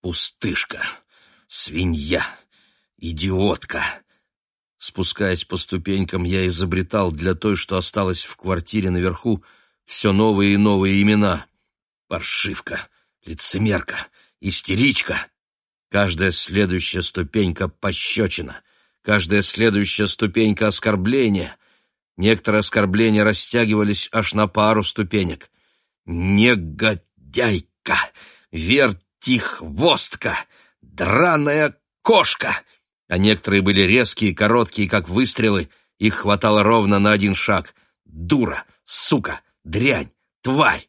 Пустышка, свинья, идиотка. Спускаясь по ступенькам, я изобретал для той, что осталась в квартире наверху, все новые и новые имена. Паршивка, лицемерка, истеричка. Каждая следующая ступенька — пощечина, каждая следующая ступенька — оскорбление. Некоторые оскорбления растягивались аж на пару ступенек. Негодяйка, вертихвостка, драная кошка. А некоторые были резкие, короткие, как выстрелы, их хватало ровно на один шаг. Дура, сука, дрянь, тварь.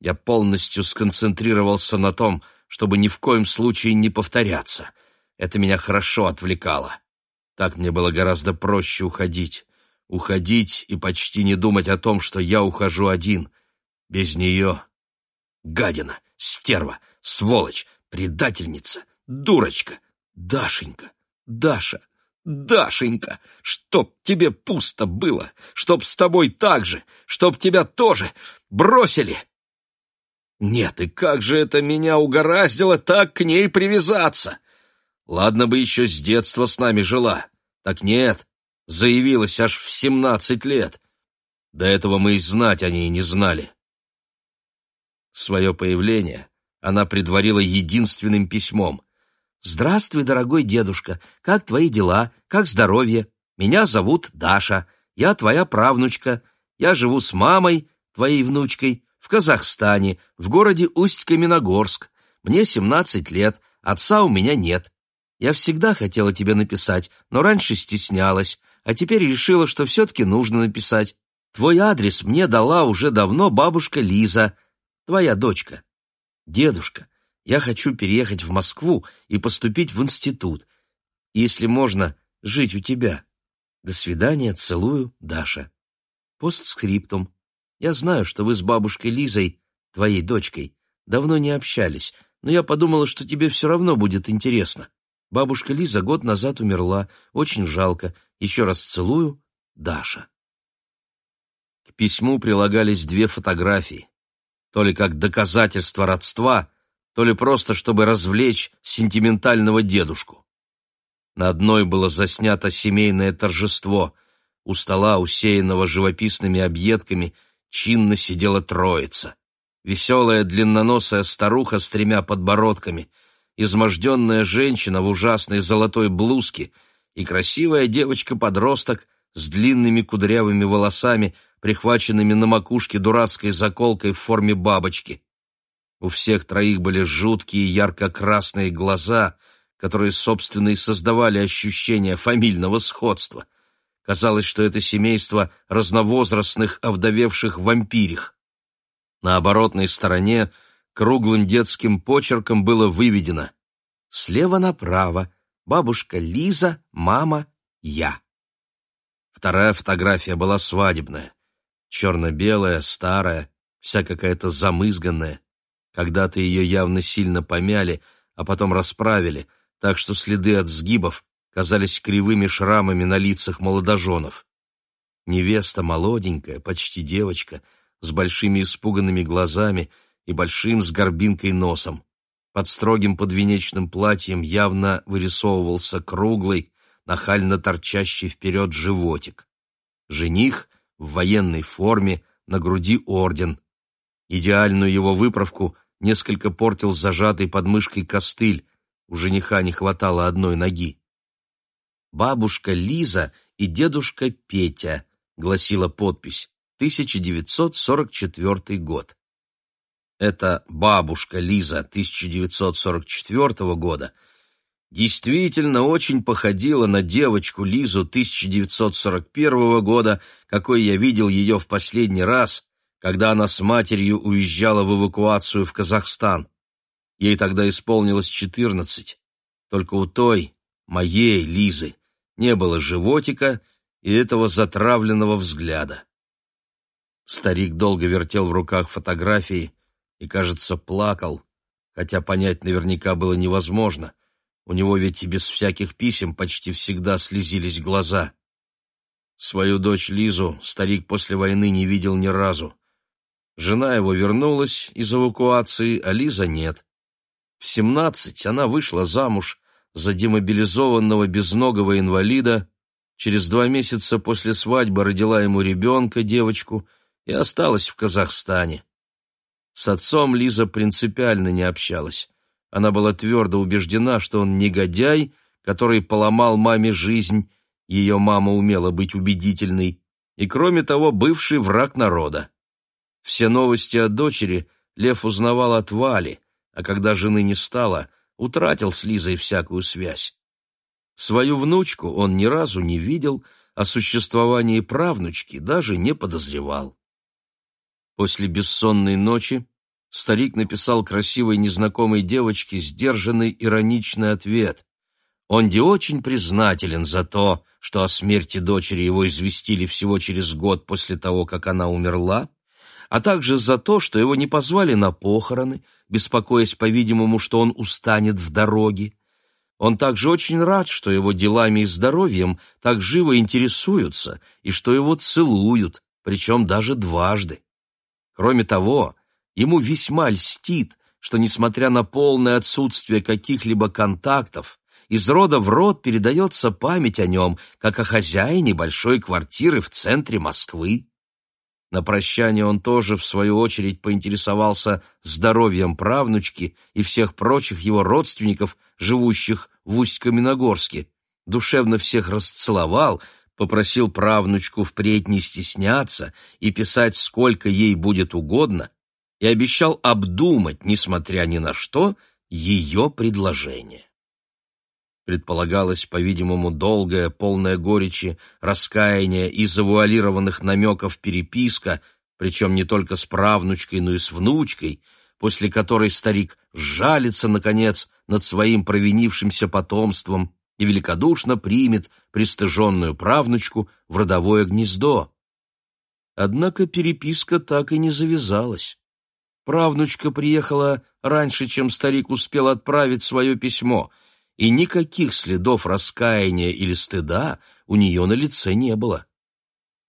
Я полностью сконцентрировался на том, чтобы ни в коем случае не повторяться. Это меня хорошо отвлекало. Так мне было гораздо проще уходить. Уходить и почти не думать о том, что я ухожу один. Без нее. Гадина, стерва, сволочь, предательница, дурочка, Дашенька, Даша, Дашенька, чтоб тебе пусто было, чтоб с тобой так же, чтоб тебя тоже бросили. Нет, и как же это меня угораздило так к ней привязаться? Ладно бы еще с детства с нами жила. Так нет, заявилась аж в семнадцать лет. До этого мы и знать о ней не знали. Свое появление она предварила единственным письмом. «Здравствуй, дорогой дедушка, как твои дела, как здоровье? Меня зовут Даша, я твоя правнучка, я живу с мамой, твоей внучкой, в Казахстане, в городе Усть-Каменогорск. Мне 17 лет, отца у меня нет. Я всегда хотела тебе написать, но раньше стеснялась, а теперь решила, что все-таки нужно написать. Твой адрес мне дала уже давно бабушка Лиза, твоя дочка. Дедушка, я хочу переехать в Москву и поступить в институт. Если можно, жить у тебя. До свидания, целую, Даша. Постскриптум. Я знаю, что вы с бабушкой Лизой, твоей дочкой, давно не общались, но я подумала, что тебе все равно будет интересно. Бабушка Лиза год назад умерла, очень жалко. Еще раз целую, Даша. К письму прилагались две фотографии. То ли как доказательство родства, то ли просто, чтобы развлечь сентиментального дедушку. На одной было заснято семейное торжество. У стола, усеянного живописными объедками, чинно сидела троица. Веселая длинноносая старуха с тремя подбородками, изможденная женщина в ужасной золотой блузке и красивая девочка-подросток с длинными кудрявыми волосами, прихваченными на макушке дурацкой заколкой в форме бабочки. У всех троих были жуткие ярко-красные глаза, которые, собственно, и создавали ощущение фамильного сходства — Казалось, что это семейство разновозрастных овдовевших вампирих. На оборотной стороне круглым детским почерком было выведено «Слева направо, бабушка Лиза, мама, я». Вторая фотография была свадебная, черно-белая, старая, вся какая-то замызганная. Когда-то ее явно сильно помяли, а потом расправили, так что следы от сгибов казались кривыми шрамами на лицах молодоженов. Невеста молоденькая, почти девочка, с большими испуганными глазами и большим с горбинкой носом. Под строгим подвенечным платьем явно вырисовывался круглый, нахально торчащий вперед животик. Жених в военной форме, на груди орден. Идеальную его выправку несколько портил зажатый под мышкой костыль, у жениха не хватало одной ноги бабушка Лиза и дедушка Петя, гласила подпись, 1944 год. Эта бабушка Лиза 1944 года действительно очень походила на девочку Лизу 1941 года, какой я видел ее в последний раз, когда она с матерью уезжала в эвакуацию в Казахстан. Ей тогда исполнилось 14. Только у той, моей Лизы, не было животика и этого затравленного взгляда. Старик долго вертел в руках фотографии и, кажется, плакал, хотя понять наверняка было невозможно. У него ведь и без всяких писем почти всегда слезились глаза. Свою дочь Лизу старик после войны не видел ни разу. Жена его вернулась из эвакуации, а Лиза нет. В семнадцать она вышла замуж за демобилизованного безногого инвалида, через два месяца после свадьбы родила ему ребенка, девочку, и осталась в Казахстане. С отцом Лиза принципиально не общалась. Она была твердо убеждена, что он негодяй, который поломал маме жизнь, ее мама умела быть убедительной, и, кроме того, бывший враг народа. Все новости о дочери Лев узнавал от Вали, а когда жены не стало, утратил с Лизой всякую связь. Свою внучку он ни разу не видел, о существовании правнучки даже не подозревал. После бессонной ночи старик написал красивой незнакомой девочке сдержанный ироничный ответ. Он не очень признателен за то, что о смерти дочери его известили всего через год после того, как она умерла, а также за то, что его не позвали на похороны, беспокоясь, по-видимому, что он устанет в дороге. Он также очень рад, что его делами и здоровьем так живо интересуются и что его целуют, причем даже дважды. Кроме того, ему весьма льстит, что, несмотря на полное отсутствие каких-либо контактов, из рода в род передается память о нем, как о хозяине большой квартиры в центре Москвы. На прощание он тоже, в свою очередь, поинтересовался здоровьем правнучки и всех прочих его родственников, живущих в Усть-Каменогорске. Душевно всех расцеловал, попросил правнучку впредь не стесняться и писать сколько ей будет угодно, и обещал обдумать, несмотря ни на что, ее предложение. Предполагалось, по-видимому, долгая, полная горечи, раскаяния и завуалированных намеков переписка, причем не только с правнучкой, но и с внучкой, после которой старик жалится, наконец, над своим провинившимся потомством и великодушно примет пристыженную правнучку в родовое гнездо. Однако переписка так и не завязалась. Правнучка приехала раньше, чем старик успел отправить свое письмо — и никаких следов раскаяния или стыда у нее на лице не было.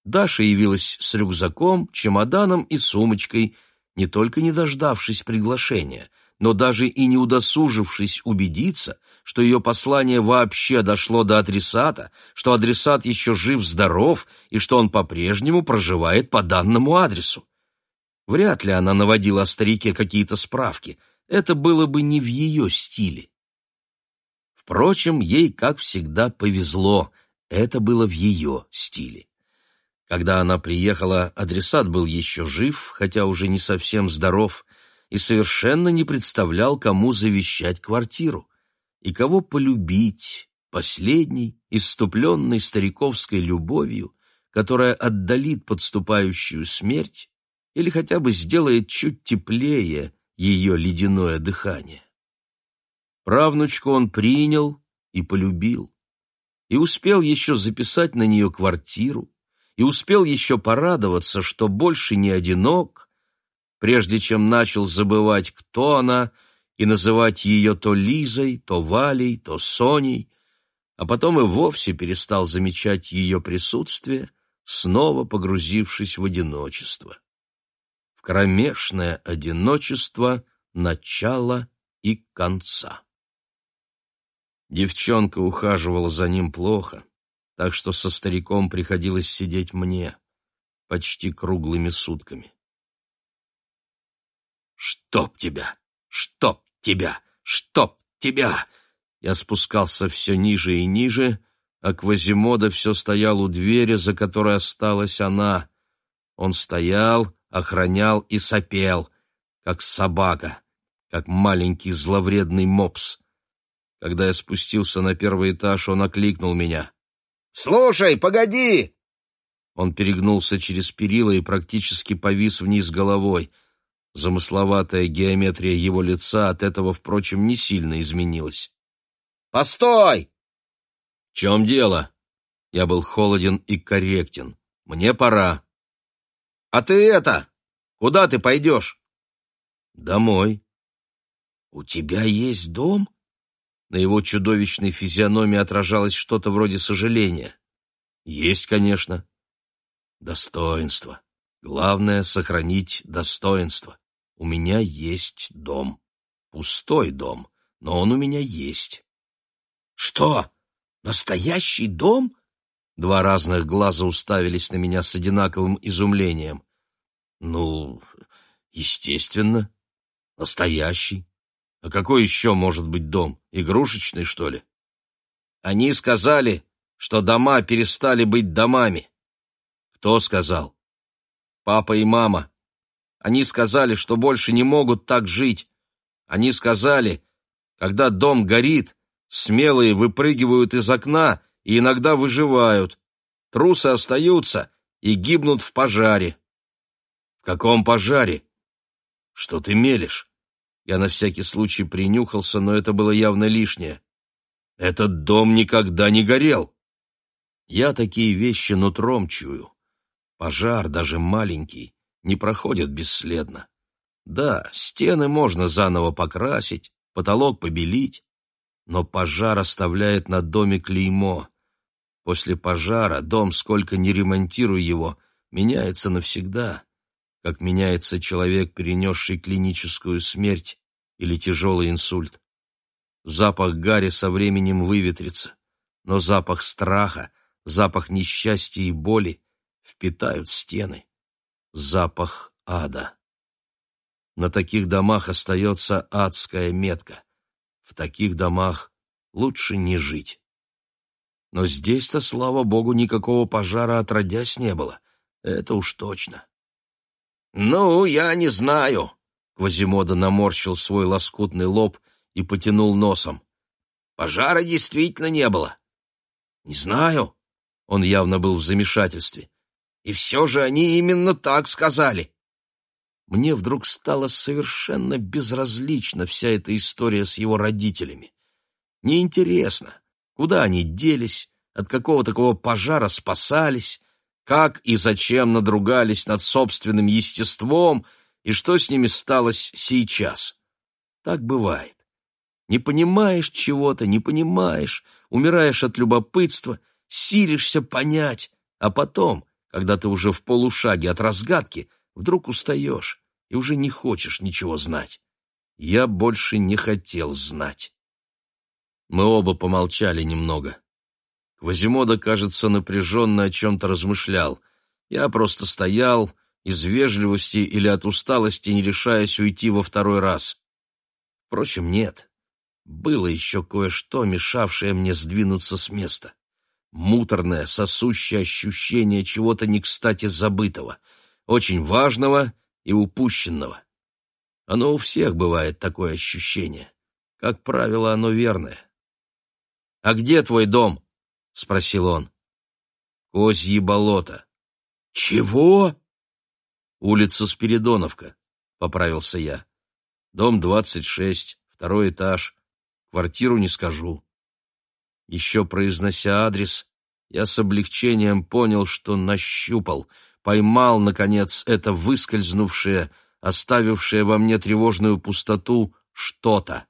Даша явилась с рюкзаком, чемоданом и сумочкой, не только не дождавшись приглашения, но даже и не удосужившись убедиться, что ее послание вообще дошло до адресата, что адресат еще жив-здоров и что он по-прежнему проживает по данному адресу. Вряд ли она наводила о старике какие-то справки, это было бы не в ее стиле. Впрочем, ей, как всегда, повезло. Это было в ее стиле. Когда она приехала, адресат был еще жив, хотя уже не совсем здоров, и совершенно не представлял, кому завещать квартиру и кого полюбить, последней, иступленной стариковской любовью, которая отдалит подступающую смерть или хотя бы сделает чуть теплее ее ледяное дыхание. Правнучку он принял и полюбил, и успел еще записать на нее квартиру, и успел еще порадоваться, что больше не одинок, прежде чем начал забывать, кто она, и называть ее то Лизой, то Валей, то Соней, а потом и вовсе перестал замечать ее присутствие, снова погрузившись в одиночество. Кромешное одиночество начала и конца. Девчонка ухаживала за ним плохо, так что со стариком приходилось сидеть мне почти круглыми сутками. «Чтоб тебя! Чтоб тебя! Чтоб тебя!» Я спускался все ниже и ниже, а Квазимода все стоял у двери, за которой осталась она. Он стоял, охранял и сопел, как собака, как маленький зловредный мопс. Когда я спустился на первый этаж, он окликнул меня. «Слушай, погоди!» Он перегнулся через перила и практически повис вниз головой. Замысловатая геометрия его лица от этого, впрочем, не сильно изменилась. «Постой!» «В чем дело?» Я был холоден и корректен. «Мне пора». «А ты это... Куда ты пойдешь?» «Домой». «У тебя есть дом?» На его чудовищной физиономии отражалось что-то вроде сожаления. Есть, конечно. Достоинство. Главное — сохранить достоинство. У меня есть дом. Пустой дом, но он у меня есть. Что? Настоящий дом? Два разных глаза уставились на меня с одинаковым изумлением. Ну, естественно, настоящий. А какой еще может быть дом? Игрушечный, что ли? Они сказали, что дома перестали быть домами. Кто сказал? Папа и мама. Они сказали, что больше не могут так жить. Они сказали, когда дом горит, смелые выпрыгивают из окна и иногда выживают. Трусы остаются и гибнут в пожаре. Каком пожаре? Что ты мелешь? Я на всякий случай принюхался, но это было явно лишнее. Этот дом никогда не горел. Я такие вещи нутром чую. Пожар, даже маленький, не проходит бесследно. Да, стены можно заново покрасить, потолок побелить, но пожар оставляет на доме клеймо. После пожара дом, сколько ни ремонтируй его, меняется навсегда, как меняется человек, перенесший клиническую смерть или тяжелый инсульт. Запах гари со временем выветрится, но запах страха, запах несчастья и боли впитают стены. Запах ада. На таких домах остается адская метка. В таких домах лучше не жить. Но здесь-то, слава богу, никакого пожара отродясь не было. Это уж точно. «Ну, я не знаю», — Квазимода наморщил свой лоскутный лоб и потянул носом. «Пожара действительно не было». «Не знаю». Он явно был в замешательстве. «И все же они именно так сказали мне вдруг стало совершенно безразлична вся эта история с его родителями. Неинтересно, куда они делись, от какого такого пожара спасались, как и зачем надругались над собственным естеством и что с ними сталось сейчас. Так бывает. Не понимаешь чего-то, не понимаешь, умираешь от любопытства, силишься понять, а потом, когда ты уже в полушаге от разгадки, Вдруг устаешь и уже не хочешь ничего знать. Я больше не хотел знать. Мы оба помолчали немного. Квазимода, кажется, напряженно о чем-то размышлял. Я просто стоял, из вежливости или от усталости, не решаясь уйти во второй раз. Впрочем, нет. Было еще кое-что, мешавшее мне сдвинуться с места. Муторное, сосущее ощущение чего-то не кстати забытого — очень важного и упущенного. Оно у всех бывает такое ощущение. Как правило, оно верное. «А где твой дом?» — спросил он. «Козьи болото». «Чего?» «Улица Спиридоновка», — поправился я. «Дом двадцать шесть, второй этаж. Квартиру не скажу». Еще произнося адрес, я с облегчением понял, что нащупал — поймал, наконец, это выскользнувшее, оставившее во мне тревожную пустоту что-то.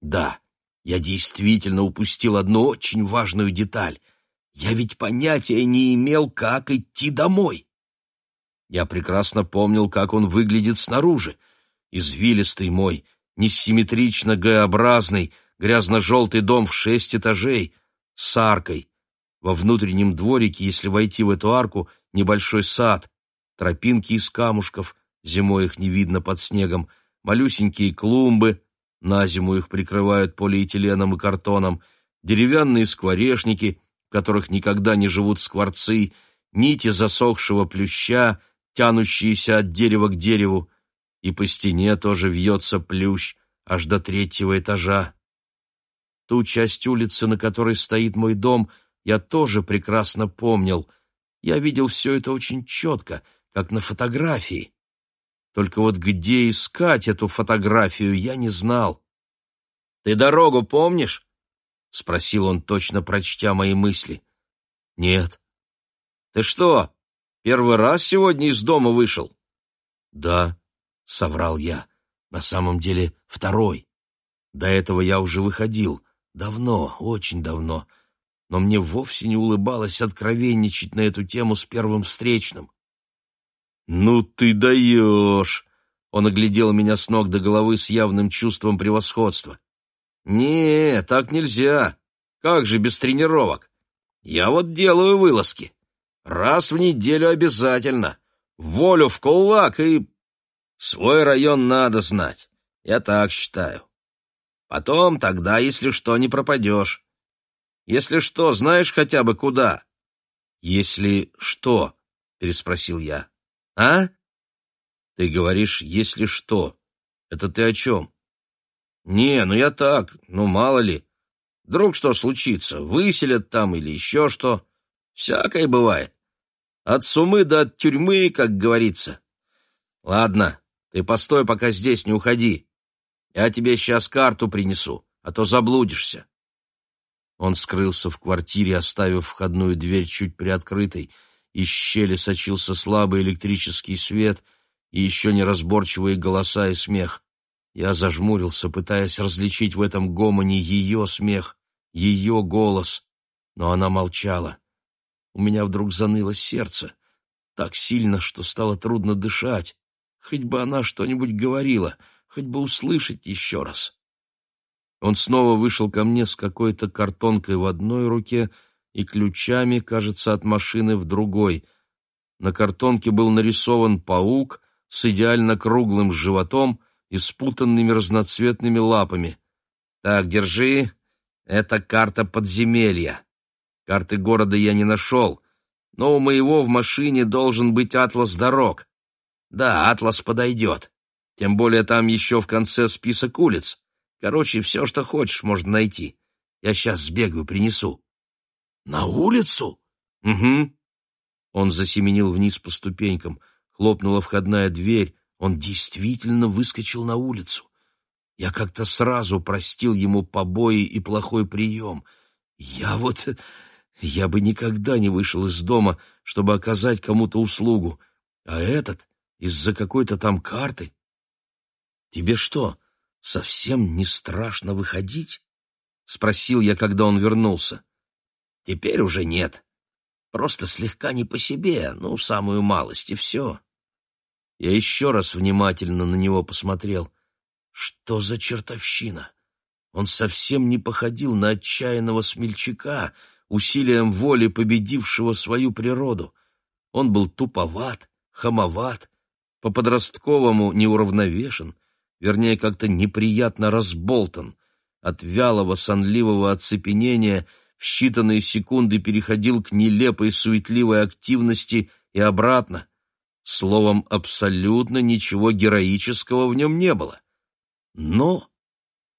Да, я действительно упустил одну очень важную деталь. Я ведь понятия не имел, как идти домой. Я прекрасно помнил, как он выглядит снаружи. Извилистый мой, несимметрично Г-образный, грязно-желтый дом в шесть этажей, с аркой. Во внутреннем дворике, если войти в эту арку, небольшой сад, тропинки из камушков, зимой их не видно под снегом, малюсенькие клумбы, на зиму их прикрывают полиэтиленом и картоном, деревянные скворечники, в которых никогда не живут скворцы, нити засохшего плюща, тянущиеся от дерева к дереву, и по стене тоже вьется плющ аж до третьего этажа. Ту часть улицы, на которой стоит мой дом, я тоже прекрасно помнил — я видел все это очень четко, как на фотографии. Только вот где искать эту фотографию, я не знал. «Ты дорогу помнишь?» — спросил он, точно прочтя мои мысли. «Нет». «Ты что, первый раз сегодня из дома вышел?» «Да», — соврал я, — «на самом деле второй. До этого я уже выходил, давно, очень давно, но мне вовсе не улыбалось откровенничать на эту тему с первым встречным. «Ну ты даешь!» Он оглядел меня с ног до головы с явным чувством превосходства. «Не, так нельзя. Как же без тренировок? Я вот делаю вылазки. Раз в неделю обязательно. Волю в кулак и... Свой район надо знать. Я так считаю. Потом тогда, если что, не пропадешь. Если что, знаешь хотя бы куда?» «Если что?» — переспросил я. «А?» Ты говоришь, если что. Это ты о чем? Не, ну я так, ну мало ли. Вдруг что случится, выселят там или еще что. Всякое бывает. От сумы до от тюрьмы, как говорится. Ладно, ты постой, пока здесь не уходи. Я тебе сейчас карту принесу, а то заблудишься. Он скрылся в квартире, оставив входную дверь чуть приоткрытой. Из щели сочился слабый электрический свет — и еще неразборчивые голоса и смех. Я зажмурился, пытаясь различить в этом гомоне ее смех, ее голос, но она молчала. У меня вдруг заныло сердце, так сильно, что стало трудно дышать. Хоть бы она что-нибудь говорила, хоть бы услышать еще раз. Он снова вышел ко мне с какой-то картонкой в одной руке и ключами, кажется, от машины в другой. На картонке был нарисован паук, с идеально круглым животом и спутанными разноцветными лапами. «Так, держи, это карта подземелья. Карты города я не нашел, но у моего в машине должен быть атлас дорог. Да, атлас подойдет. Тем более там еще в конце список улиц. Короче, все, что хочешь, можно найти. Я сейчас сбегаю, принесу». «На улицу?» «Угу». Он засеменил вниз по ступенькам — Хлопнула входная дверь, он действительно выскочил на улицу. Я как-то сразу простил ему побои и плохой прием. Я вот... Я бы никогда не вышел из дома, чтобы оказать кому-то услугу. А этот из-за какой-то там карты... Тебе что, совсем не страшно выходить? Спросил я, когда он вернулся. Теперь уже нет. Просто слегка не по себе, ну, самую малость, и все. Я еще раз внимательно на него посмотрел. Что за чертовщина? Он совсем не походил на отчаянного смельчака, усилием воли победившего свою природу. Он был туповат, хамоват, по-подростковому неуравновешен, вернее, как-то неприятно разболтан. От вялого, сонливого оцепенения считанные секунды переходил к нелепой, суетливой активности и обратно — Словом, абсолютно ничего героического в нем не было. Но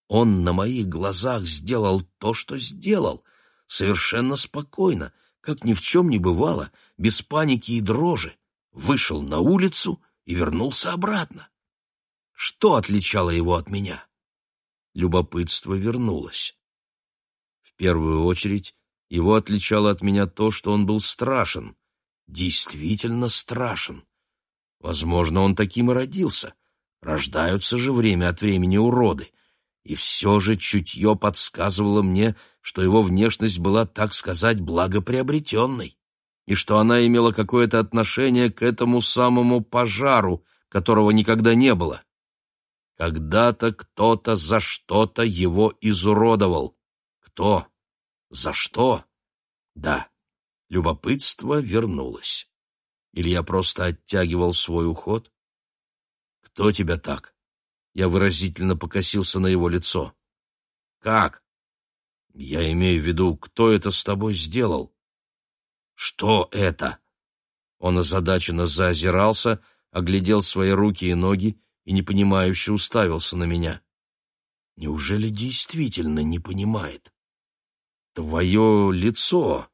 он на моих глазах сделал то, что сделал, совершенно спокойно, как ни в чем не бывало, без паники и дрожи, вышел на улицу и вернулся обратно. Что отличало его от меня? Любопытство вернулось. Первую очередь его отличало от меня то, что он был страшен, действительно страшен. Возможно, он таким и родился. Рождаются же время от времени уроды. И все же чутье подсказывало мне, что его внешность была, так сказать, благоприобретенной, и что она имела какое-то отношение к этому самому пожару, которого никогда не было. Когда-то кто-то за что-то его изуродовал. Кто? За что? Да, любопытство вернулось. Или я просто оттягивал свой уход? Кто тебя так? Я выразительно покосился на его лицо. Как? Я имею в виду, кто это с тобой сделал? Что это? Он озадаченно заозирался, оглядел свои руки и ноги и непонимающе уставился на меня. Неужели действительно не понимает? Твое лицо,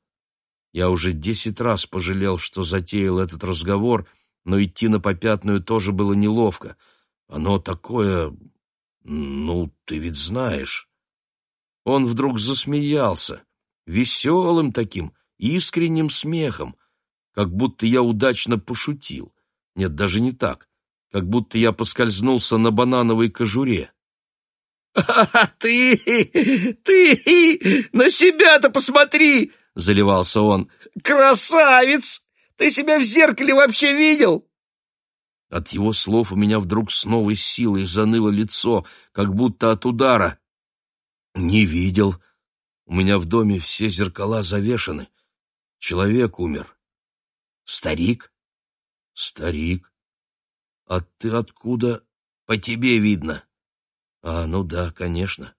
я уже десять раз пожалел, что затеял этот разговор, но идти на попятную тоже было неловко. Оно такое... Ну, ты ведь знаешь. Он вдруг засмеялся, веселым таким, искренним смехом, как будто я удачно пошутил. Нет, даже не так, как будто я поскользнулся на банановой кожуре. «А ты, ты, на себя-то посмотри!» — заливался он. «Красавец! Ты себя в зеркале вообще видел?» От его слов у меня вдруг с новой силой заныло лицо, как будто от удара. Не видел. У меня в доме все зеркала завешаны. Человек умер. Старик? Старик. А ты откуда? По тебе видно. А, ну да, конечно.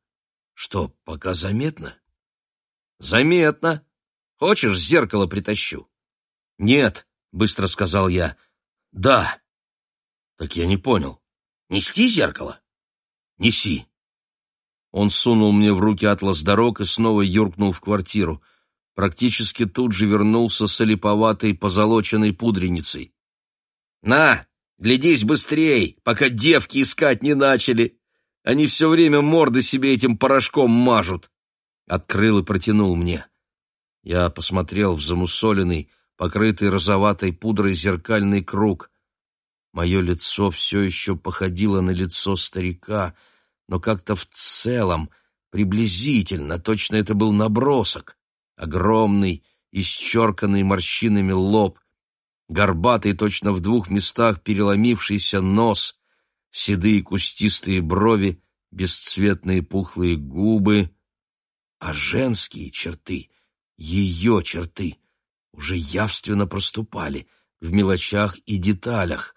Что, пока заметно? Заметно. Хочешь, зеркало притащу? Нет, быстро сказал я. Да. Так я не понял. Нести зеркало? Неси. Он сунул мне в руки атлас дорог и снова юркнул в квартиру. Практически тут же вернулся с олиповатой позолоченной пудреницей. «На, глядись быстрей, пока девки искать не начали. Они все время морды себе этим порошком мажут». Открыл и протянул мне. Я посмотрел в замусоленный, покрытый розоватой пудрой зеркальный круг. Мое лицо все еще походило на лицо старика — но как-то в целом, приблизительно, точно это был набросок. Огромный, исчерканный морщинами лоб, горбатый точно в двух местах переломившийся нос, седые кустистые брови, бесцветные пухлые губы, а женские черты, ее черты, уже явственно проступали в мелочах и деталях,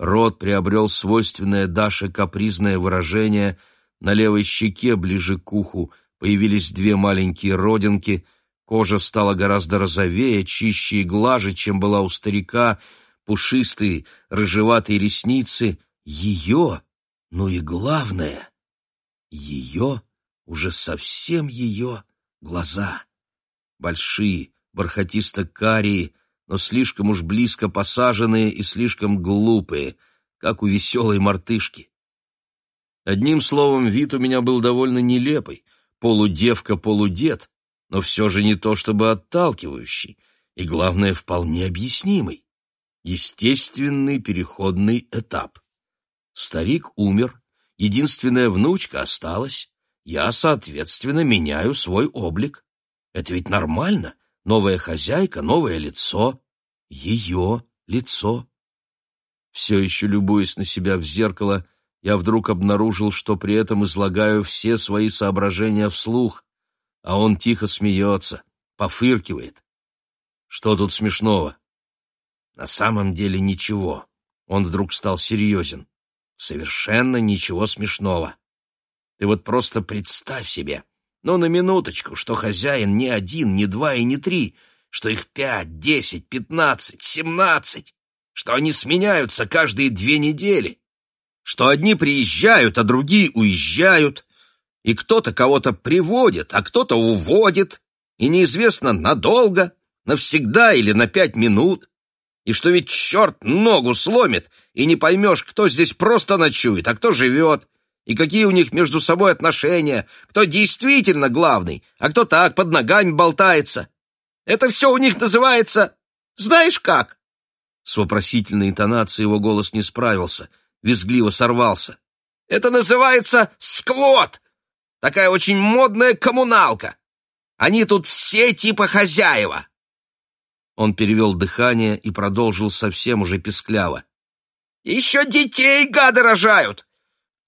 Рот приобрел свойственное Даше капризное выражение, на левой щеке ближе к уху появились две маленькие родинки, кожа стала гораздо розовее, чище и глаже, чем была у старика, пушистые, рыжеватые ресницы. Ее, ну и главное, ее, уже совсем ее, глаза. Большие, бархатисто-карие, но слишком уж близко посаженные и слишком глупые, как у веселой мартышки. Одним словом, вид у меня был довольно нелепый, полудевка-полудед, но все же не то чтобы отталкивающий, и, главное, вполне объяснимый. Естественный переходный этап. Старик умер, единственная внучка осталась, я, соответственно, меняю свой облик. Это ведь нормально, Новая хозяйка, новое лицо, ее лицо. Все еще любуясь на себя в зеркало, я вдруг обнаружил, что при этом излагаю все свои соображения вслух, а он тихо смеется, пофыркивает. Что тут смешного? На самом деле ничего. Он вдруг стал серьезен. Совершенно ничего смешного. Ты вот просто представь себе, но на минуточку, что хозяин не один, не два и не три, что их пять, десять, пятнадцать, семнадцать, что они сменяются каждые две недели, что одни приезжают, а другие уезжают, и кто-то кого-то приводит, а кто-то уводит, и неизвестно надолго, навсегда или на пять минут, и что ведь черт ногу сломит, и не поймешь, кто здесь просто ночует, а кто живет, и какие у них между собой отношения, кто действительно главный, а кто так под ногами болтается. Это все у них называется... Знаешь как?» С вопросительной интонацией его голос не справился, визгливо сорвался. «Это называется сквот! Такая очень модная коммуналка! Они тут все типа хозяева!» Он перевел дыхание и продолжил совсем уже пескляво. «Еще детей гады рожают!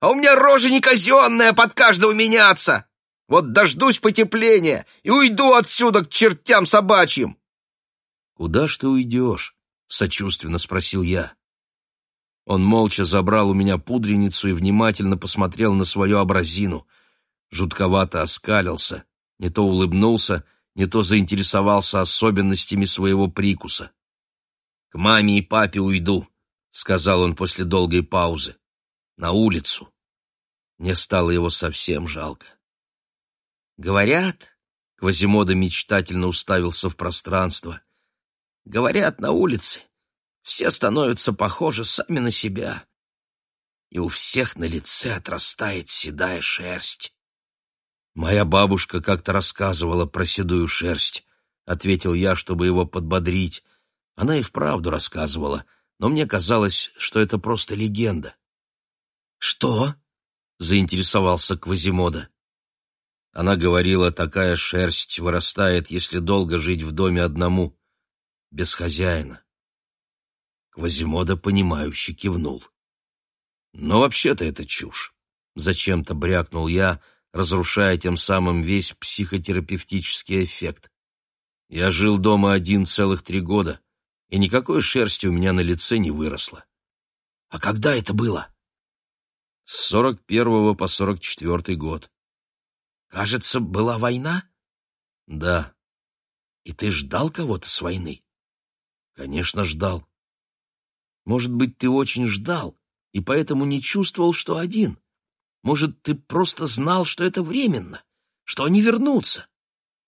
а у меня рожа не казенная под каждого меняться. Вот дождусь потепления и уйду отсюда к чертям собачьим. — Куда ж ты уйдешь? — сочувственно спросил я. Он молча забрал у меня пудреницу и внимательно посмотрел на свою образину. Жутковато оскалился, не то улыбнулся, не то заинтересовался особенностями своего прикуса. — К маме и папе уйду, — сказал он после долгой паузы. — На улицу. Мне стало его совсем жалко. Говорят, Квазимода мечтательно уставился в пространство. Говорят, на улице все становятся похожи сами на себя, и у всех на лице отрастает седая шерсть. Моя бабушка как-то рассказывала про седую шерсть, ответил я, чтобы его подбодрить. Она и вправду рассказывала, но мне казалось, что это просто легенда. Что? заинтересовался Квазимода. Она говорила, такая шерсть вырастает, если долго жить в доме одному, без хозяина. Квазимода, понимающе кивнул. Но вообще-то это чушь. Зачем-то брякнул я, разрушая тем самым весь психотерапевтический эффект. Я жил дома один целых три года, и никакой шерсти у меня на лице не выросло. А когда это было? С сорок первого по сорок четвертый год. Кажется, была война? Да. И ты ждал кого-то с войны? Конечно, ждал. Может быть, ты очень ждал и поэтому не чувствовал, что один. Может, ты просто знал, что это временно, что они вернутся.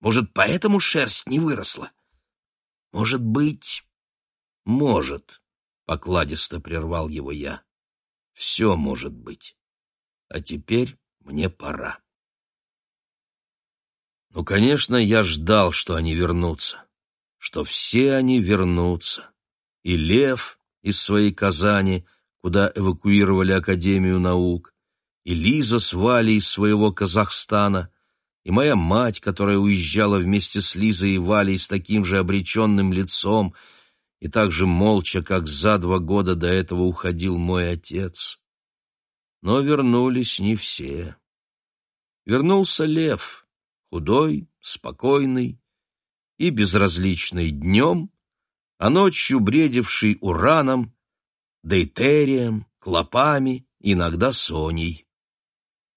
Может, поэтому шерсть не выросла. Может быть... Может, — покладисто прервал его я. Все может быть. А теперь мне пора. Ну, конечно, я ждал, что они вернутся, что все они вернутся. И Лев из своей Казани, куда эвакуировали Академию наук, и Лиза с Валей из своего Казахстана, и моя мать, которая уезжала вместе с Лизой и Валей с таким же обреченным лицом, и так же молча, как за два года до этого уходил мой отец. Но вернулись не все. Вернулся Лев, худой, спокойный и безразличный днем, а ночью бредивший ураном, дейтерием, клопами, иногда соней.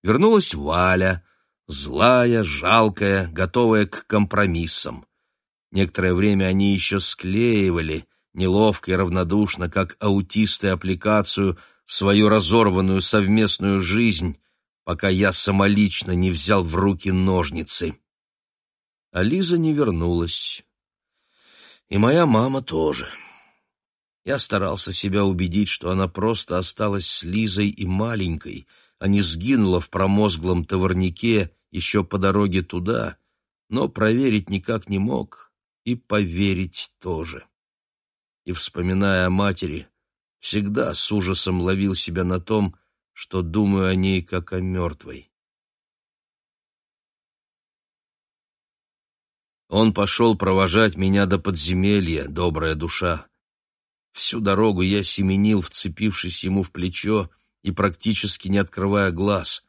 Вернулась Валя, злая, жалкая, готовая к компромиссам. Некоторое время они еще склеивали, неловко и равнодушно, как аутисты аппликацию, свою разорванную совместную жизнь, пока я самолично не взял в руки ножницы. А Лиза не вернулась. И моя мама тоже. Я старался себя убедить, что она просто осталась с Лизой и маленькой, а не сгинула в промозглом товарнике еще по дороге туда, но проверить никак не мог и поверить тоже. И, вспоминая о матери, всегда с ужасом ловил себя на том, что думаю о ней как о мертвой. Он пошел провожать меня до подземелья, добрая душа. Всю дорогу я семенил, вцепившись ему в плечо и практически не открывая глаз.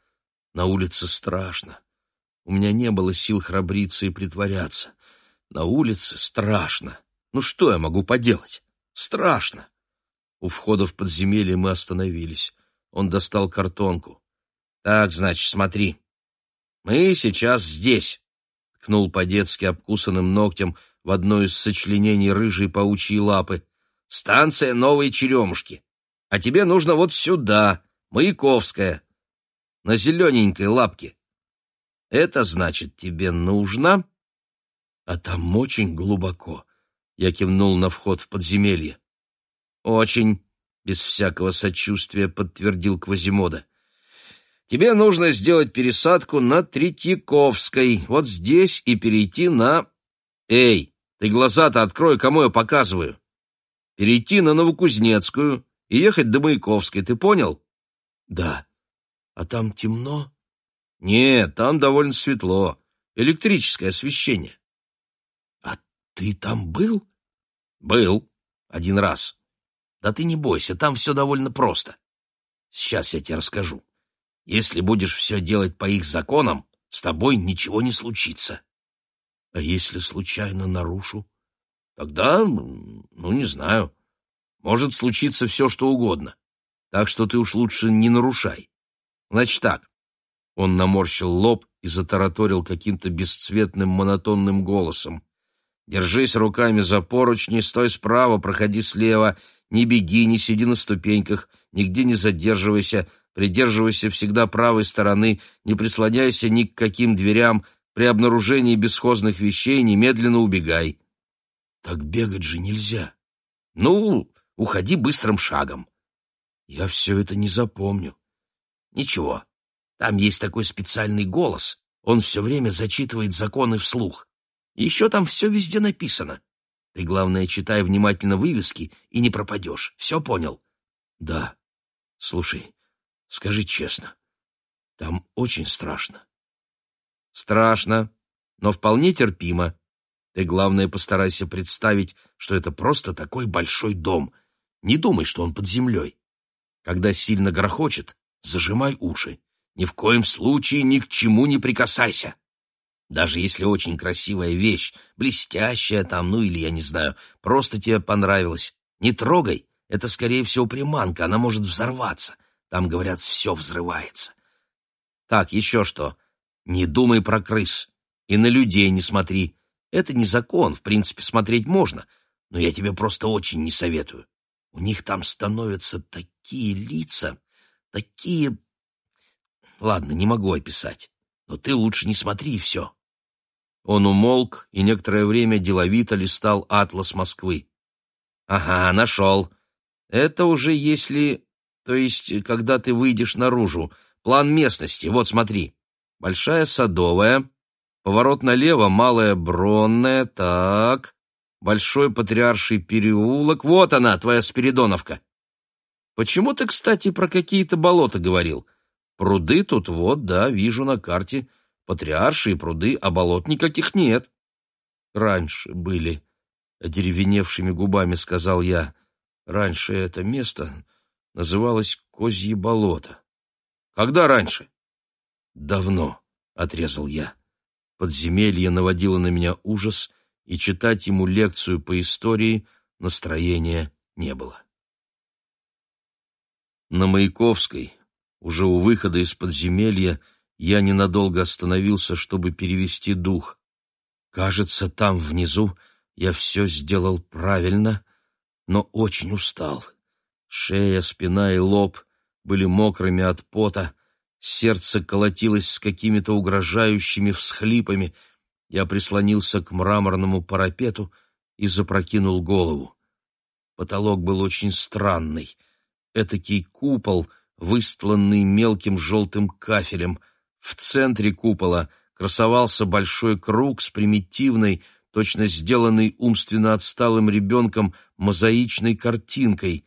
На улице страшно. У меня не было сил храбриться и притворяться. На улице страшно. Ну что я могу поделать? Страшно. У входа в подземелье мы остановились. Он достал картонку. Так, значит, смотри. Мы сейчас здесь. Ткнул по-детски обкусанным ногтем в одно из сочленений рыжей паучьей лапы. Станция Новые Черемушки. А тебе нужно вот сюда, Маяковская, на зелененькой лапке. Это значит, тебе нужно... А там очень глубоко. Я кивнул на вход в подземелье. Очень, без всякого сочувствия, подтвердил Квазимода. Тебе нужно сделать пересадку на Третьяковской, вот здесь, и перейти на... Эй, ты глаза-то открой, кому я показываю. Перейти на Новокузнецкую и ехать до Маяковской, ты понял? Да. А там темно? Нет, там довольно светло. Электрическое освещение. Ты там был? Был. Один раз. Да ты не бойся, там все довольно просто. Сейчас я тебе расскажу. Если будешь все делать по их законам, с тобой ничего не случится. А если случайно нарушу? Тогда, ну, не знаю. Может случиться все, что угодно. Так что ты уж лучше не нарушай. Значит так, он наморщил лоб и затараторил каким-то бесцветным монотонным голосом. «Держись руками за поручни, стой справа, проходи слева, не беги, не сиди на ступеньках, нигде не задерживайся, придерживайся всегда правой стороны, не прислоняйся ни к каким дверям, при обнаружении бесхозных вещей немедленно убегай». «Так бегать же нельзя». «Ну, уходи быстрым шагом». «Я все это не запомню». «Ничего, там есть такой специальный голос, он все время зачитывает законы вслух. Еще там все везде написано. Ты, главное, читай внимательно вывески и не пропадешь. Все понял? Да. Слушай, скажи честно, там очень страшно. Страшно, но вполне терпимо. Ты, главное, постарайся представить, что это просто такой большой дом. Не думай, что он под землей. Когда сильно грохочет, зажимай уши. Ни в коем случае ни к чему не прикасайся. Даже если очень красивая вещь, блестящая там, ну или, я не знаю, просто тебе понравилась, не трогай. Это, скорее всего, приманка, она может взорваться. Там, говорят, все взрывается. Так, еще что. Не думай про крыс. И на людей не смотри. Это не закон, в принципе, смотреть можно. Но я тебе просто очень не советую. У них там становятся такие лица, такие... Ладно, не могу описать. Но ты лучше не смотри, и все. Он умолк и некоторое время деловито листал атлас Москвы. «Ага, нашел. Это уже если... То есть, когда ты выйдешь наружу. План местности, вот смотри. Большая Садовая, поворот налево, Малая Бронная, так... Большой Патриарший переулок, вот она, твоя Спиридоновка. Почему ты, кстати, про какие-то болота говорил? Пруды тут вот, да, вижу на карте. Патриаршие пруды, а болот никаких нет. Раньше были, одеревеневшими губами сказал я. Раньше это место называлось Козье болото. Когда раньше? Давно, отрезал я. Подземелье наводило на меня ужас, и читать ему лекцию по истории настроения не было. На Маяковской, уже у выхода из подземелья, я ненадолго остановился, чтобы перевести дух. Кажется, там внизу я все сделал правильно, но очень устал. Шея, спина и лоб были мокрыми от пота, сердце колотилось с какими-то угрожающими всхлипами. Я прислонился к мраморному парапету и запрокинул голову. Потолок был очень странный. Этакий купол, выстланный мелким желтым кафелем — в центре купола красовался большой круг с примитивной, точно сделанной умственно отсталым ребенком мозаичной картинкой.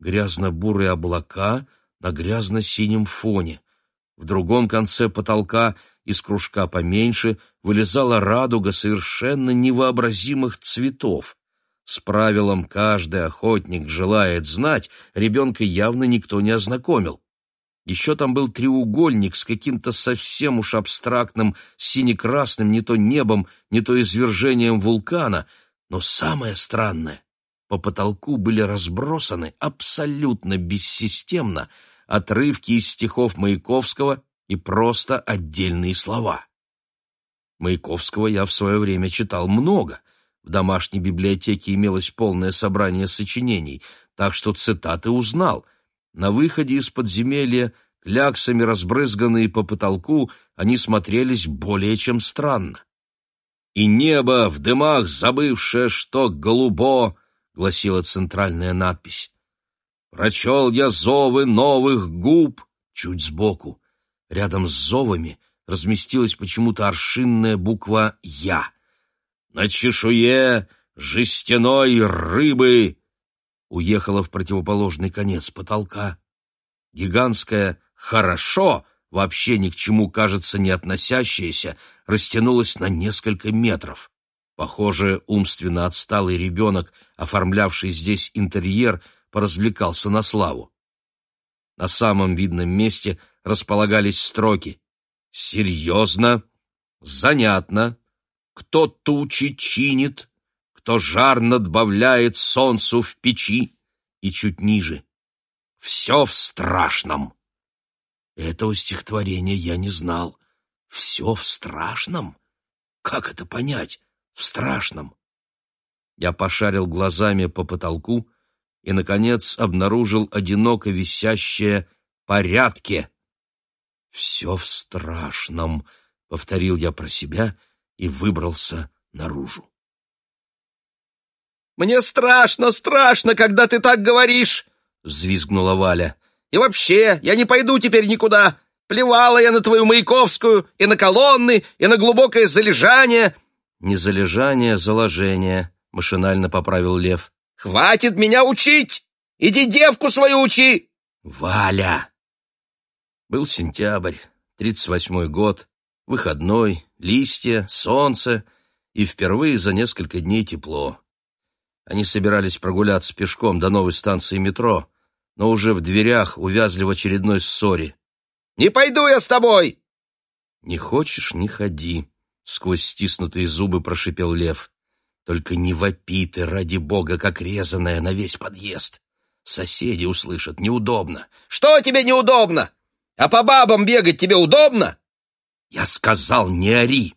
Грязно-бурые облака на грязно-синем фоне. В другом конце потолка из кружка поменьше вылезала радуга совершенно невообразимых цветов. С правилом «каждый охотник желает знать» ребенка явно никто не ознакомил. Еще там был треугольник с каким-то совсем уж абстрактным сине-красным не то небом, не то извержением вулкана. Но самое странное, по потолку были разбросаны абсолютно бессистемно отрывки из стихов Маяковского и просто отдельные слова. Маяковского я в свое время читал много. В домашней библиотеке имелось полное собрание сочинений, так что цитаты узнал — на выходе из подземелья, кляксами разбрызганные по потолку, они смотрелись более чем странно. «И небо в дымах, забывшее, что голубо», — гласила центральная надпись. «Прочел я зовы новых губ» чуть сбоку. Рядом с зовами разместилась почему-то аршинная буква «Я». «На чешуе жестяной рыбы уехала в противоположный конец потолка. Гигантское «хорошо», вообще ни к чему, кажется, не относящееся, растянулось на несколько метров. Похоже, умственно отсталый ребенок, оформлявший здесь интерьер, поразвлекался на славу. На самом видном месте располагались строки «Серьезно», «Занятно», «Кто тучи чинит», кто жар надбавляет солнцу в печи, и чуть ниже. Все в страшном. Этого стихотворения я не знал. Все в страшном? Как это понять? В страшном. Я пошарил глазами по потолку и, наконец, обнаружил одиноко висящее «порядке». «Все в страшном», — повторил я про себя и выбрался наружу. «Мне страшно, страшно, когда ты так говоришь!» — взвизгнула Валя. «И вообще, я не пойду теперь никуда. Плевала я на твою Маяковскую, и на колонны, и на глубокое залежание». «Не залежание, а заложение», — машинально поправил Лев. «Хватит меня учить! Иди девку свою учи!» «Валя!» Был сентябрь, тридцать восьмой год, выходной, листья, солнце и впервые за несколько дней тепло. Они собирались прогуляться пешком до новой станции метро, но уже в дверях увязли в очередной ссоре. «Не пойду я с тобой!» «Не хочешь — не ходи», — сквозь стиснутые зубы прошипел Лев. «Только не вопи ты, ради бога, как резаная на весь подъезд. Соседи услышат, неудобно». «Что тебе неудобно? А по бабам бегать тебе удобно?» «Я сказал, не ори!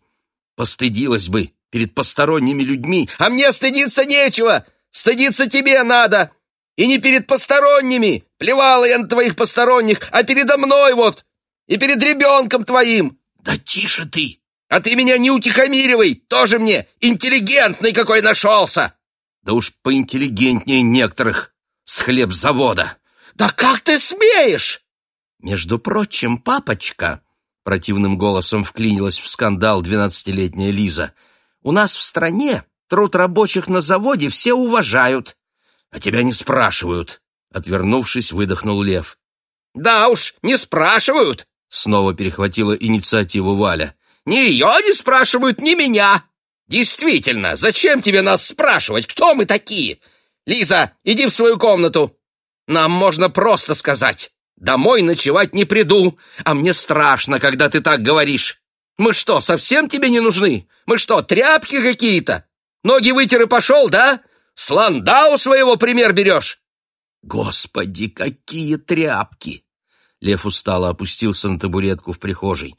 Постыдилась бы перед посторонними людьми, а мне стыдиться нечего! Стыдиться тебе надо! И не перед посторонними! Плевала я на твоих посторонних, а передо мной вот! И перед ребенком твоим!» «Да тише ты!» «А ты меня не утихомиривай! Тоже мне интеллигентный какой нашелся!» «Да уж поинтеллигентнее некоторых с хлебзавода!» «Да как ты смеешь?» «Между прочим, папочка...» Противным голосом вклинилась в скандал двенадцатилетняя Лиза. «У нас в стране труд рабочих на заводе все уважают, а тебя не спрашивают», — отвернувшись, выдохнул Лев. «Да уж, не спрашивают», — снова перехватила инициативу Валя. «Ни ее не спрашивают, ни меня. Действительно, зачем тебе нас спрашивать, кто мы такие? Лиза, иди в свою комнату. Нам можно просто сказать. Домой ночевать не приду, а мне страшно, когда ты так говоришь. Мы что, совсем тебе не нужны? Мы что, тряпки какие-то? Ноги вытер и пошел, да? С Ландау своего пример берешь?» «Господи, какие тряпки!» Лев устало опустился на табуретку в прихожей.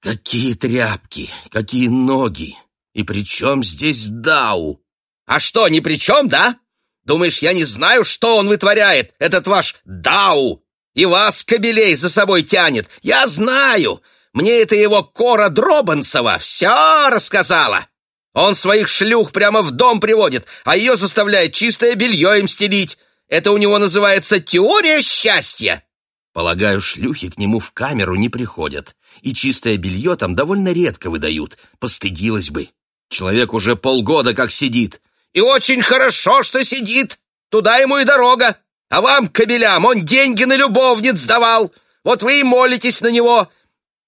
«Какие тряпки! Какие ноги! И при чем здесь Дау?» «А что, ни при чем, да? Думаешь, я не знаю, что он вытворяет, этот ваш Дау? И вас, кобелей, за собой тянет. Я знаю. Мне это его Кора Дробанцева все рассказала. Он своих шлюх прямо в дом приводит, а ее заставляет чистое белье им стелить. Это у него называется теория счастья. Полагаю, шлюхи к нему в камеру не приходят, и чистое белье там довольно редко выдают. Постыдилась бы. Человек уже полгода как сидит. И очень хорошо, что сидит. Туда ему и дорога. А вам, кобелям, он деньги на любовниц давал. Вот вы и молитесь на него.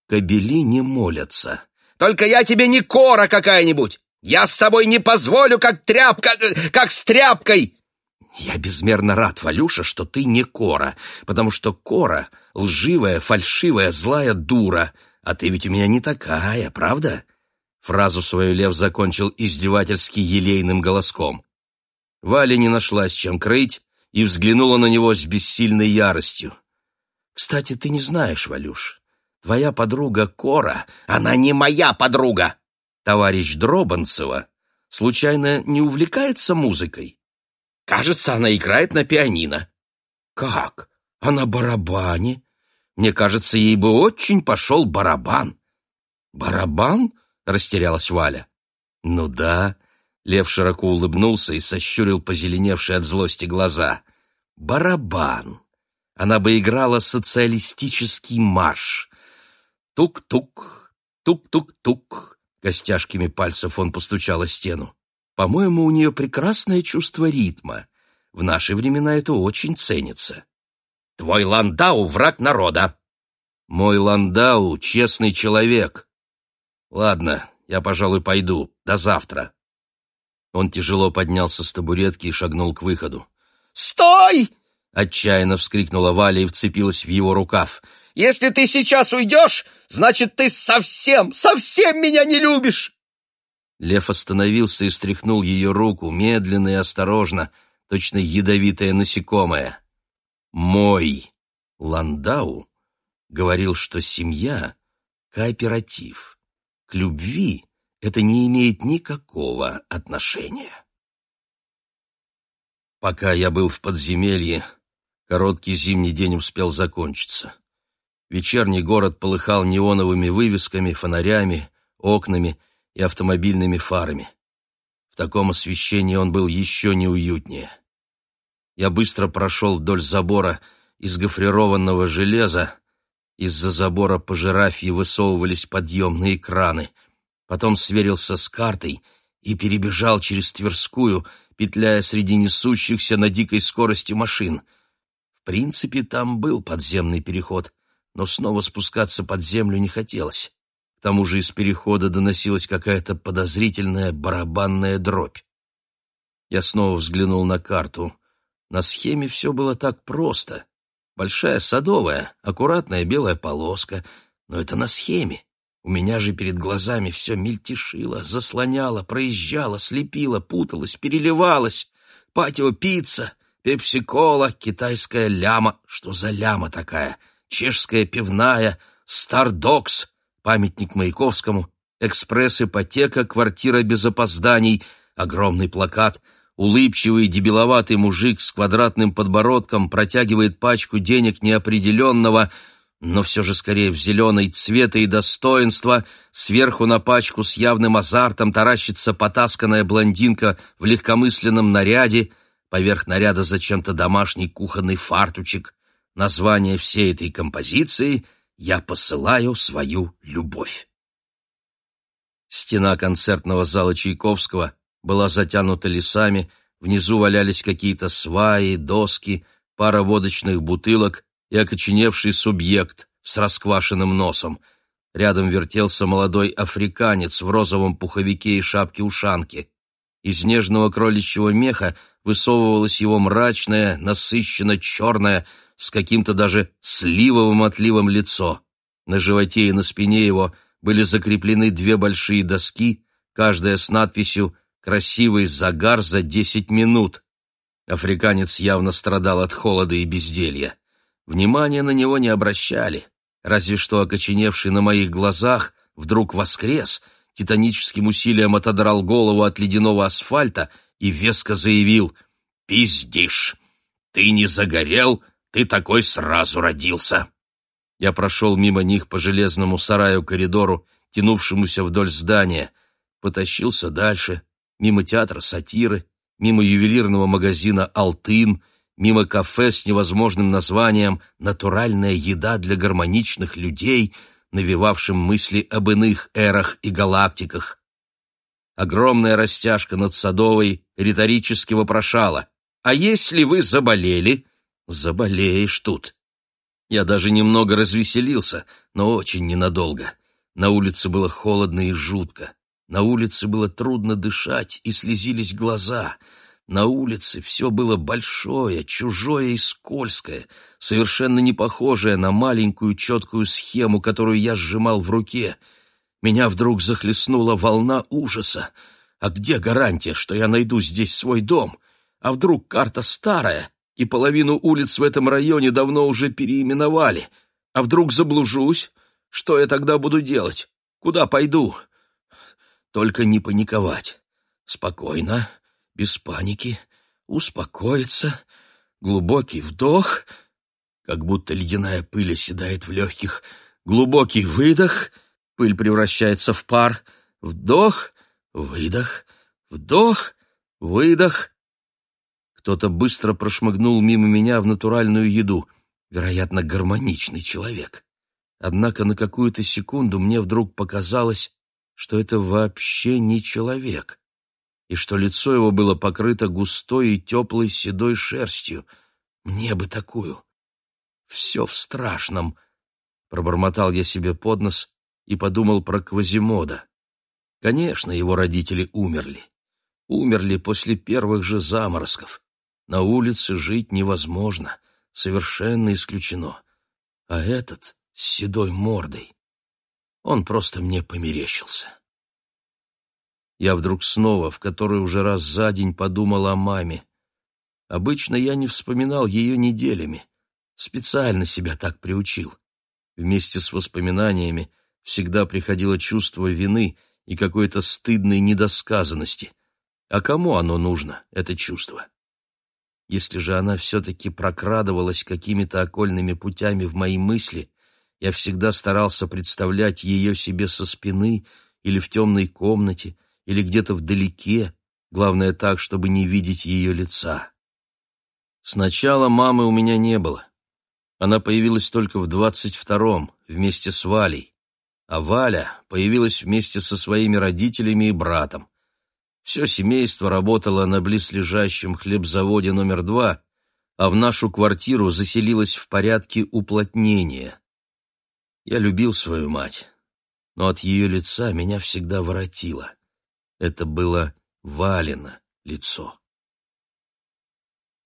Кобели не молятся. Только я тебе не кора какая-нибудь. Я с собой не позволю, как тряпка, как с тряпкой. Я безмерно рад, Валюша, что ты не кора, потому что кора — лживая, фальшивая, злая дура, а ты ведь у меня не такая, правда? Фразу свою Лев закончил издевательски елейным голоском. Валя не нашлась чем крыть, и взглянула на него с бессильной яростью. «Кстати, ты не знаешь, Валюш, твоя подруга Кора, она не моя подруга. Товарищ Дробанцева случайно не увлекается музыкой? Кажется, она играет на пианино». «Как? А на барабане? Мне кажется, ей бы очень пошел барабан». «Барабан?» — растерялась Валя. «Ну да, Лев широко улыбнулся и сощурил позеленевшие от злости глаза. «Барабан! Она бы играла социалистический марш. Тук-тук, тук-тук-тук!» Костяшками пальцев он постучал о стену. «По-моему, у нее прекрасное чувство ритма. В наши времена это очень ценится». «Твой Ландау — враг народа!» «Мой Ландау — честный человек. Ладно, я, пожалуй, пойду. До завтра». Он тяжело поднялся с табуретки и шагнул к выходу. «Стой!» — отчаянно вскрикнула Валя и вцепилась в его рукав. «Если ты сейчас уйдешь, значит, ты совсем, совсем меня не любишь!» Лев остановился и стряхнул ее руку, медленно и осторожно, точно ядовитое насекомое. «Мой Ландау говорил, что семья — кооператив. К любви это не имеет никакого отношения. Пока я был в подземелье, короткий зимний день успел закончиться. Вечерний город полыхал неоновыми вывесками, фонарями, окнами и автомобильными фарами. В таком освещении он был еще неуютнее. Я быстро прошел вдоль забора из гофрированного железа. Из-за забора по жирафьи высовывались подъемные краны — потом сверился с картой и перебежал через Тверскую, петляя среди несущихся на дикой скорости машин. В принципе, там был подземный переход, но снова спускаться под землю не хотелось. К тому же из перехода доносилась какая-то подозрительная барабанная дробь. Я снова взглянул на карту. На схеме все было так просто. Большая садовая, аккуратная белая полоска, но это на схеме. У меня же перед глазами все мельтешило, заслоняло, проезжало, слепило, путалось, переливалось. Патио-пицца, пепси-кола, китайская ляма. Что за ляма такая? Чешская пивная, стардогс, памятник Маяковскому, экспресс-ипотека, квартира без опозданий, огромный плакат, улыбчивый дебиловатый мужик с квадратным подбородком протягивает пачку денег неопределенного, но все же скорее зеленого цвета и достоинства, сверху на пачку с явным азартом таращится потасканная блондинка в легкомысленном наряде, поверх наряда зачем-то домашний кухонный фартучек. Название всей этой композиции «Я посылаю свою любовь». Стена концертного зала Чайковского была затянута лесами, внизу валялись какие-то сваи, доски, пара водочных бутылок и окоченевший субъект с расквашенным носом. Рядом вертелся молодой африканец в розовом пуховике и шапке-ушанке. Из нежного кроличьего меха высовывалось его мрачное, насыщенно черное, с каким-то даже сливовым отливом лицо. На животе и на спине его были закреплены две большие доски, каждая с надписью «Красивый загар за десять минут». Африканец явно страдал от холода и безделья. Внимания на него не обращали, разве что окоченевший на моих глазах вдруг воскрес, титаническим усилием отодрал голову от ледяного асфальта и веско заявил «Пиздишь! Ты не загорел, ты такой сразу родился!» Я прошел мимо них по железному сараю-коридору, тянувшемуся вдоль здания, потащился дальше, мимо театра сатиры, мимо ювелирного магазина «Алтын», мимо кафе с невозможным названием «Натуральная еда для гармоничных людей», навевавшим мысли об иных эрах и галактиках. Огромная растяжка над Садовой риторически вопрошала «А если вы заболели?» «Заболеешь тут». Я даже немного развеселился, но очень ненадолго. На улице было холодно и жутко. На улице было трудно дышать, и слезились глаза. На улице все было большое, чужое и скользкое, совершенно не похожее на маленькую четкую схему, которую я сжимал в руке. Меня вдруг захлестнула волна ужаса. А где гарантия, что я найду здесь свой дом? А вдруг карта старая, и половину улиц в этом районе давно уже переименовали? А вдруг заблужусь? Что я тогда буду делать? Куда пойду? Только не паниковать. Спокойно, без паники, успокоиться, глубокий вдох, как будто ледяная пыль оседает в легких, глубокий выдох, пыль превращается в пар, вдох, выдох, вдох, выдох. Кто-то быстро прошмыгнул мимо меня в натуральную еду, вероятно, гармоничный человек. Однако на какую-то секунду мне вдруг показалось, что это вообще не человек, и что лицо его было покрыто густой и теплой седой шерстью. Мне бы такую. Все в страшном. Пробормотал я себе под нос и подумал про Квазимода. Конечно, его родители умерли. Умерли после первых же заморозков. На улице жить невозможно, совершенно исключено. А этот с седой мордой он просто мне померещился. Я вдруг снова, в который уже раз за день, подумал о маме. Обычно я не вспоминал ее неделями. Специально себя так приучил. Вместе с воспоминаниями всегда приходило чувство вины и какой-то стыдной недосказанности. А кому оно нужно, это чувство? Если же она все-таки прокрадывалась какими-то окольными путями в мои мысли, я всегда старался представлять ее себе со спины или в темной комнате, или где-то вдалеке, главное так, чтобы не видеть ее лица. Сначала мамы у меня не было. Она появилась только в двадцать втором, вместе с Валей. А Валя появилась вместе со своими родителями и братом. Все семейство работало на близлежащем хлебзаводе номер два, а в нашу квартиру заселилось в порядке уплотнения. Я любил свою мать, но от ее лица меня всегда воротило. Это было Валено лицо.